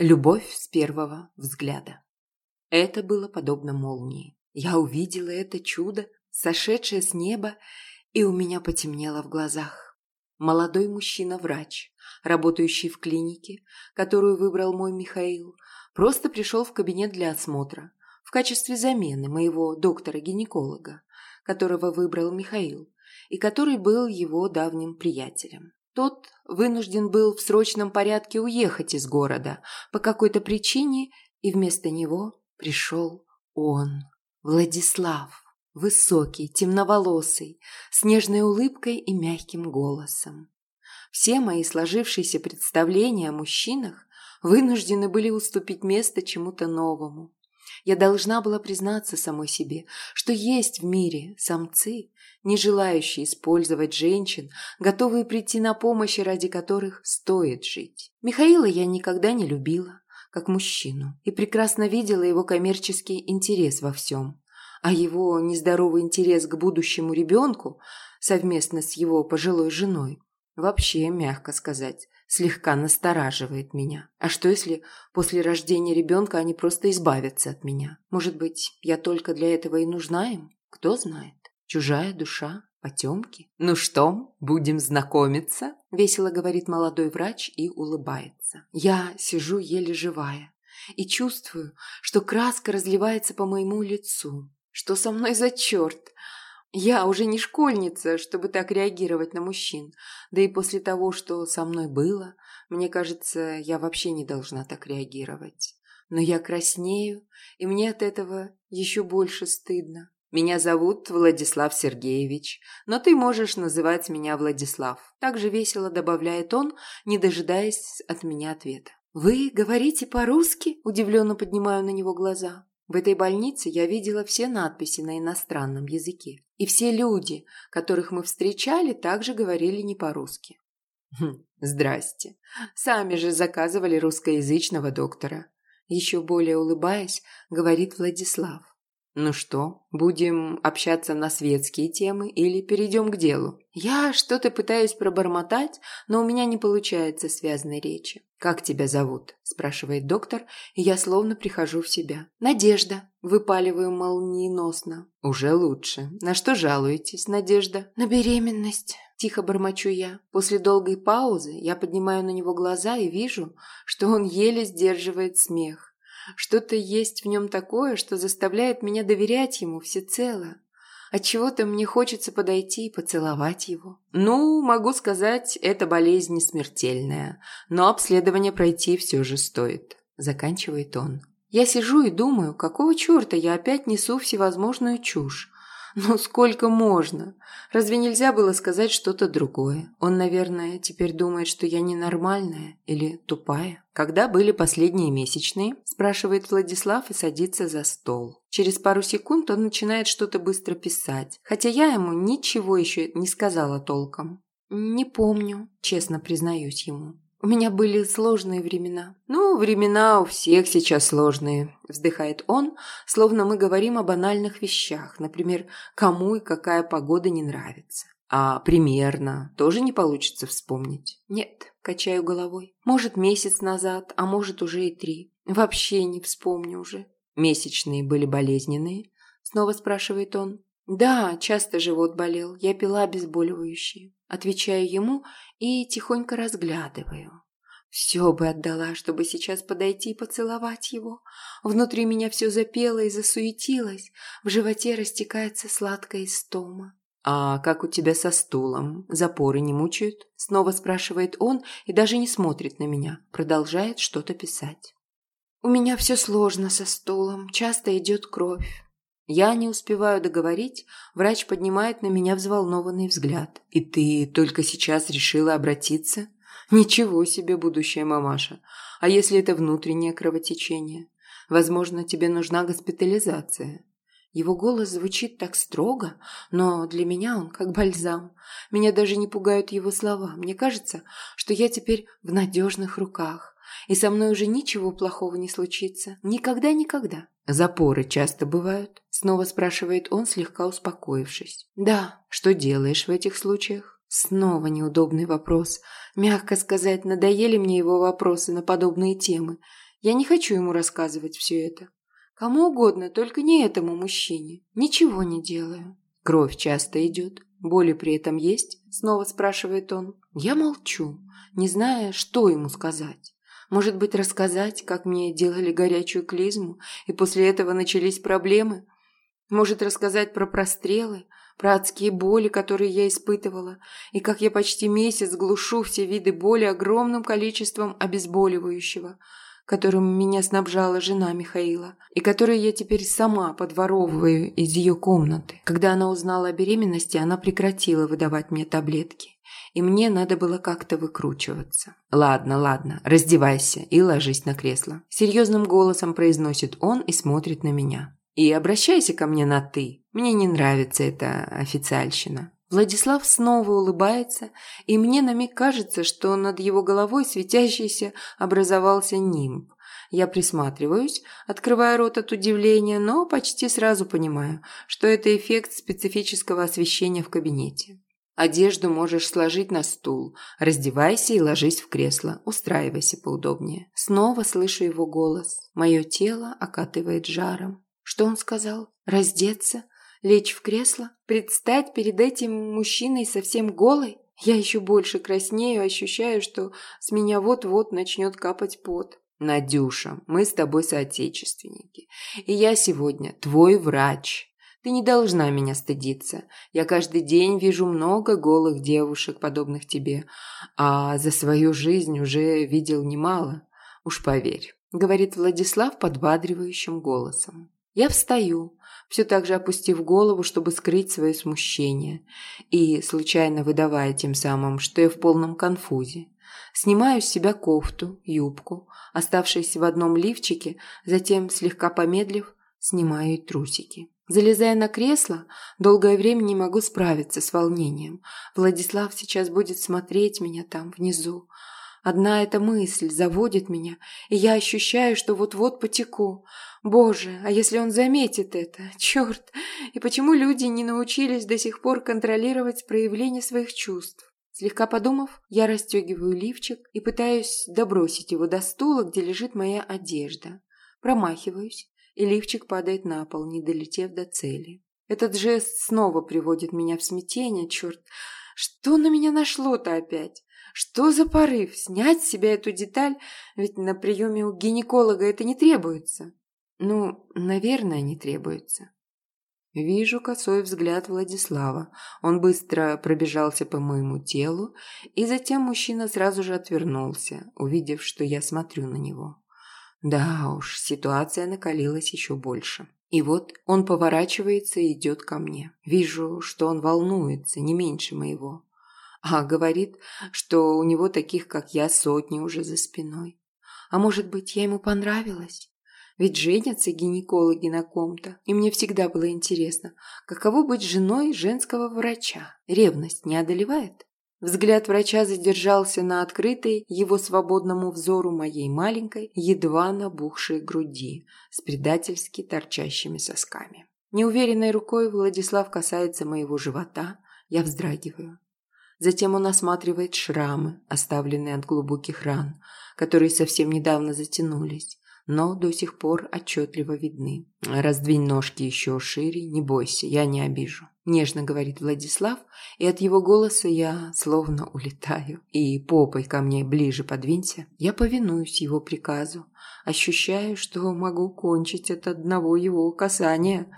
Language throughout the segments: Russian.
Любовь с первого взгляда. Это было подобно молнии. Я увидела это чудо, сошедшее с неба, и у меня потемнело в глазах. Молодой мужчина-врач, работающий в клинике, которую выбрал мой Михаил, просто пришел в кабинет для осмотра в качестве замены моего доктора-гинеколога, которого выбрал Михаил, и который был его давним приятелем. Тот вынужден был в срочном порядке уехать из города по какой-то причине, и вместо него пришел он, Владислав, высокий, темноволосый, с нежной улыбкой и мягким голосом. Все мои сложившиеся представления о мужчинах вынуждены были уступить место чему-то новому. Я должна была признаться самой себе, что есть в мире самцы, не желающие использовать женщин, готовые прийти на помощь, ради которых стоит жить. Михаила я никогда не любила, как мужчину, и прекрасно видела его коммерческий интерес во всем. А его нездоровый интерес к будущему ребенку совместно с его пожилой женой вообще, мягко сказать, слегка настораживает меня. А что если после рождения ребенка они просто избавятся от меня? Может быть, я только для этого и нужна им? Кто знает? Чужая душа, потемки. «Ну что, будем знакомиться?» – весело говорит молодой врач и улыбается. Я сижу еле живая и чувствую, что краска разливается по моему лицу. Что со мной за черт? Я уже не школьница, чтобы так реагировать на мужчин. Да и после того, что со мной было, мне кажется, я вообще не должна так реагировать. Но я краснею, и мне от этого еще больше стыдно. Меня зовут Владислав Сергеевич, но ты можешь называть меня Владислав. Также весело добавляет он, не дожидаясь от меня ответа. Вы говорите по-русски? Удивленно поднимаю на него глаза. В этой больнице я видела все надписи на иностранном языке. И все люди, которых мы встречали, также говорили не по-русски. Хм, здрасте. Сами же заказывали русскоязычного доктора. Еще более улыбаясь, говорит Владислав. Ну что, будем общаться на светские темы или перейдем к делу? Я что-то пытаюсь пробормотать, но у меня не получается связанной речи. «Как тебя зовут?» – спрашивает доктор, и я словно прихожу в себя. «Надежда», – выпаливаю молниеносно. «Уже лучше. На что жалуетесь, Надежда?» «На беременность», – тихо бормочу я. После долгой паузы я поднимаю на него глаза и вижу, что он еле сдерживает смех. Что-то есть в нем такое, что заставляет меня доверять ему всецело. Отчего-то мне хочется подойти и поцеловать его. Ну, могу сказать, эта болезнь не смертельная, но обследование пройти все же стоит. Заканчивает он. Я сижу и думаю, какого черта я опять несу всевозможную чушь. Ну сколько можно? Разве нельзя было сказать что-то другое? Он, наверное, теперь думает, что я ненормальная или тупая. Когда были последние месячные? Спрашивает Владислав и садится за стол. Через пару секунд он начинает что-то быстро писать, хотя я ему ничего еще не сказала толком. Не помню, честно признаюсь ему. У меня были сложные времена. Ну, времена у всех сейчас сложные, вздыхает он, словно мы говорим о банальных вещах, например, кому и какая погода не нравится. А примерно тоже не получится вспомнить. Нет, качаю головой. Может, месяц назад, а может, уже и три. Вообще не вспомню уже. Месячные были болезненные? Снова спрашивает он. Да, часто живот болел. Я пила обезболивающие. Отвечаю ему и тихонько разглядываю. Все бы отдала, чтобы сейчас подойти и поцеловать его. Внутри меня все запело и засуетилось. В животе растекается сладкая истома. «А как у тебя со стулом? Запоры не мучают?» Снова спрашивает он и даже не смотрит на меня. Продолжает что-то писать. «У меня все сложно со стулом. Часто идет кровь. Я не успеваю договорить, врач поднимает на меня взволнованный взгляд. «И ты только сейчас решила обратиться?» «Ничего себе, будущая мамаша! А если это внутреннее кровотечение? Возможно, тебе нужна госпитализация». Его голос звучит так строго, но для меня он как бальзам. Меня даже не пугают его слова. Мне кажется, что я теперь в надежных руках, и со мной уже ничего плохого не случится. Никогда-никогда. «Запоры часто бывают?» – снова спрашивает он, слегка успокоившись. «Да. Что делаешь в этих случаях?» Снова неудобный вопрос. Мягко сказать, надоели мне его вопросы на подобные темы. Я не хочу ему рассказывать все это. Кому угодно, только не этому мужчине. Ничего не делаю. Кровь часто идет. Боли при этом есть? Снова спрашивает он. Я молчу, не зная, что ему сказать. Может быть, рассказать, как мне делали горячую клизму, и после этого начались проблемы? Может, рассказать про прострелы, про адские боли, которые я испытывала, и как я почти месяц глушу все виды боли огромным количеством обезболивающего, которым меня снабжала жена Михаила, и который я теперь сама подворовываю из ее комнаты. Когда она узнала о беременности, она прекратила выдавать мне таблетки и мне надо было как-то выкручиваться. «Ладно, ладно, раздевайся и ложись на кресло», – серьезным голосом произносит он и смотрит на меня. «И обращайся ко мне на «ты». Мне не нравится эта официальщина». Владислав снова улыбается, и мне на миг кажется, что над его головой светящийся образовался нимб. Я присматриваюсь, открывая рот от удивления, но почти сразу понимаю, что это эффект специфического освещения в кабинете. Одежду можешь сложить на стул. Раздевайся и ложись в кресло. Устраивайся поудобнее. Снова слышу его голос. Мое тело окатывает жаром. Что он сказал? Раздеться? Лечь в кресло? Предстать перед этим мужчиной совсем голой? Я еще больше краснею, ощущаю, что с меня вот-вот начнет капать пот. Надюша, мы с тобой соотечественники. И я сегодня твой врач. Ты не должна меня стыдиться. Я каждый день вижу много голых девушек, подобных тебе, а за свою жизнь уже видел немало. Уж поверь», — говорит Владислав подбадривающим голосом. Я встаю, все так же опустив голову, чтобы скрыть свое смущение, и случайно выдавая тем самым, что я в полном конфузе. Снимаю с себя кофту, юбку, оставшиеся в одном лифчике, затем, слегка помедлив, снимаю и трусики. Залезая на кресло, долгое время не могу справиться с волнением. Владислав сейчас будет смотреть меня там, внизу. Одна эта мысль заводит меня, и я ощущаю, что вот-вот потеку. Боже, а если он заметит это? Черт! И почему люди не научились до сих пор контролировать проявление своих чувств? Слегка подумав, я расстегиваю лифчик и пытаюсь добросить его до стула, где лежит моя одежда. Промахиваюсь, и лифчик падает на пол, не долетев до цели. Этот жест снова приводит меня в смятение, черт. Что на меня нашло-то опять? Что за порыв? Снять с себя эту деталь? Ведь на приеме у гинеколога это не требуется. Ну, наверное, не требуется. Вижу косой взгляд Владислава. Он быстро пробежался по моему телу, и затем мужчина сразу же отвернулся, увидев, что я смотрю на него. Да уж, ситуация накалилась еще больше. И вот он поворачивается и идет ко мне. Вижу, что он волнуется, не меньше моего. А говорит, что у него таких, как я, сотни уже за спиной. А может быть, я ему понравилась? Ведь женятся гинекологи на ком-то. И мне всегда было интересно, каково быть женой женского врача. Ревность не одолевает? Взгляд врача задержался на открытой его свободному взору моей маленькой, едва набухшей груди с предательски торчащими сосками. Неуверенной рукой Владислав касается моего живота, я вздрагиваю. Затем он осматривает шрамы, оставленные от глубоких ран, которые совсем недавно затянулись, но до сих пор отчетливо видны. «Раздвинь ножки еще шире, не бойся, я не обижу», – нежно говорит Владислав, и от его голоса я словно улетаю. «И попой ко мне ближе подвинься». Я повинуюсь его приказу, ощущаю, что могу кончить от одного его касания.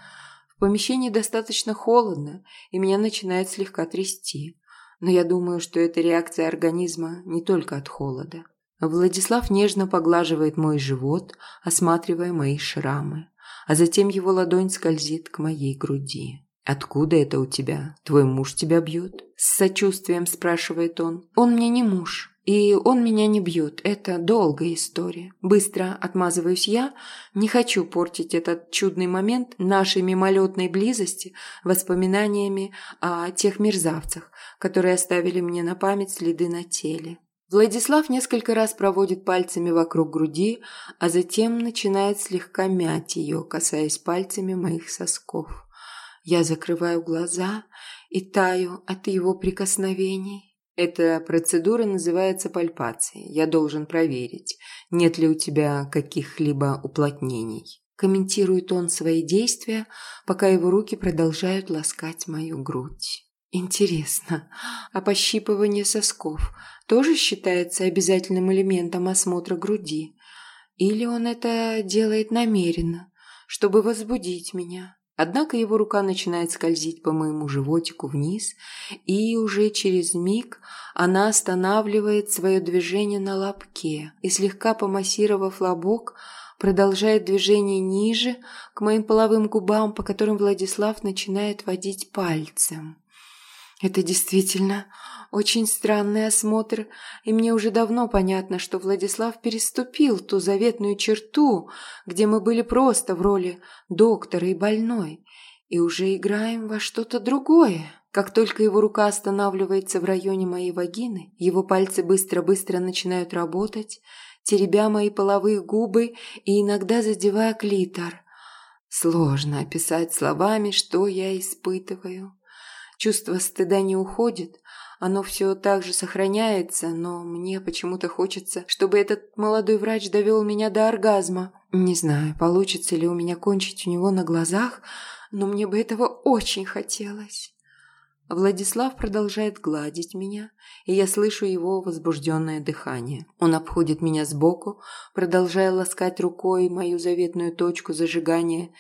В помещении достаточно холодно, и меня начинает слегка трясти. Но я думаю, что это реакция организма не только от холода. Владислав нежно поглаживает мой живот, осматривая мои шрамы, а затем его ладонь скользит к моей груди. «Откуда это у тебя? Твой муж тебя бьет?» С сочувствием спрашивает он. «Он мне не муж, и он меня не бьет. Это долгая история. Быстро отмазываюсь я. Не хочу портить этот чудный момент нашей мимолетной близости воспоминаниями о тех мерзавцах, которые оставили мне на память следы на теле. Владислав несколько раз проводит пальцами вокруг груди, а затем начинает слегка мять ее, касаясь пальцами моих сосков. Я закрываю глаза и таю от его прикосновений. Эта процедура называется пальпацией. Я должен проверить, нет ли у тебя каких-либо уплотнений. Комментирует он свои действия, пока его руки продолжают ласкать мою грудь. Интересно, а пощипывание сосков тоже считается обязательным элементом осмотра груди? Или он это делает намеренно, чтобы возбудить меня? Однако его рука начинает скользить по моему животику вниз, и уже через миг она останавливает свое движение на лобке и, слегка помассировав лобок, продолжает движение ниже, к моим половым губам, по которым Владислав начинает водить пальцем. Это действительно очень странный осмотр, и мне уже давно понятно, что Владислав переступил ту заветную черту, где мы были просто в роли доктора и больной, и уже играем во что-то другое. Как только его рука останавливается в районе моей вагины, его пальцы быстро-быстро начинают работать, теребя мои половые губы и иногда задевая клитор. Сложно описать словами, что я испытываю. Чувство стыда не уходит, оно все так же сохраняется, но мне почему-то хочется, чтобы этот молодой врач довел меня до оргазма. Не знаю, получится ли у меня кончить у него на глазах, но мне бы этого очень хотелось. Владислав продолжает гладить меня, и я слышу его возбужденное дыхание. Он обходит меня сбоку, продолжая ласкать рукой мою заветную точку зажигания,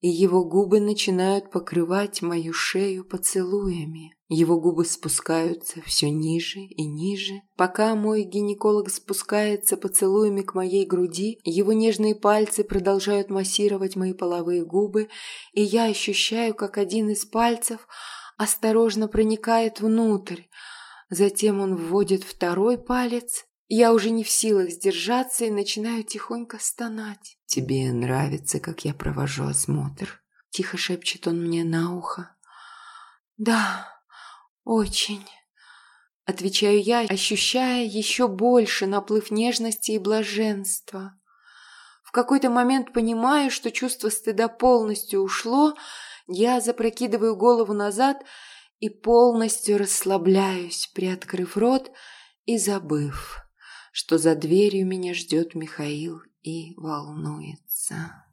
и его губы начинают покрывать мою шею поцелуями. Его губы спускаются все ниже и ниже. Пока мой гинеколог спускается поцелуями к моей груди, его нежные пальцы продолжают массировать мои половые губы, и я ощущаю, как один из пальцев осторожно проникает внутрь. Затем он вводит второй палец я уже не в силах сдержаться и начинаю тихонько стонать. «Тебе нравится, как я провожу осмотр?» Тихо шепчет он мне на ухо. «Да, очень», — отвечаю я, ощущая еще больше наплыв нежности и блаженства. В какой-то момент понимаю, что чувство стыда полностью ушло, я запрокидываю голову назад и полностью расслабляюсь, приоткрыв рот и забыв что за дверью меня ждет Михаил и волнуется.